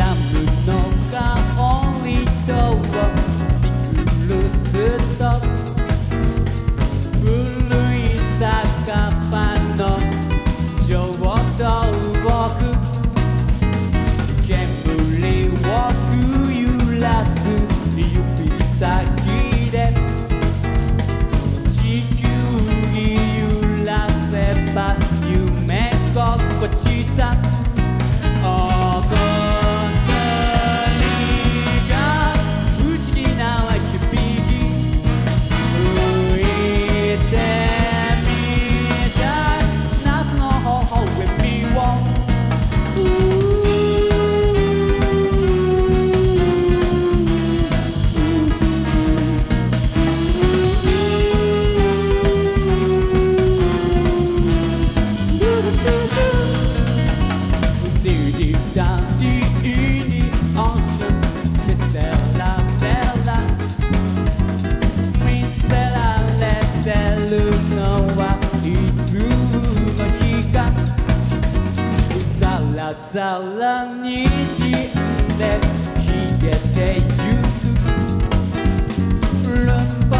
Lam. ざらにじんで消えてゆく。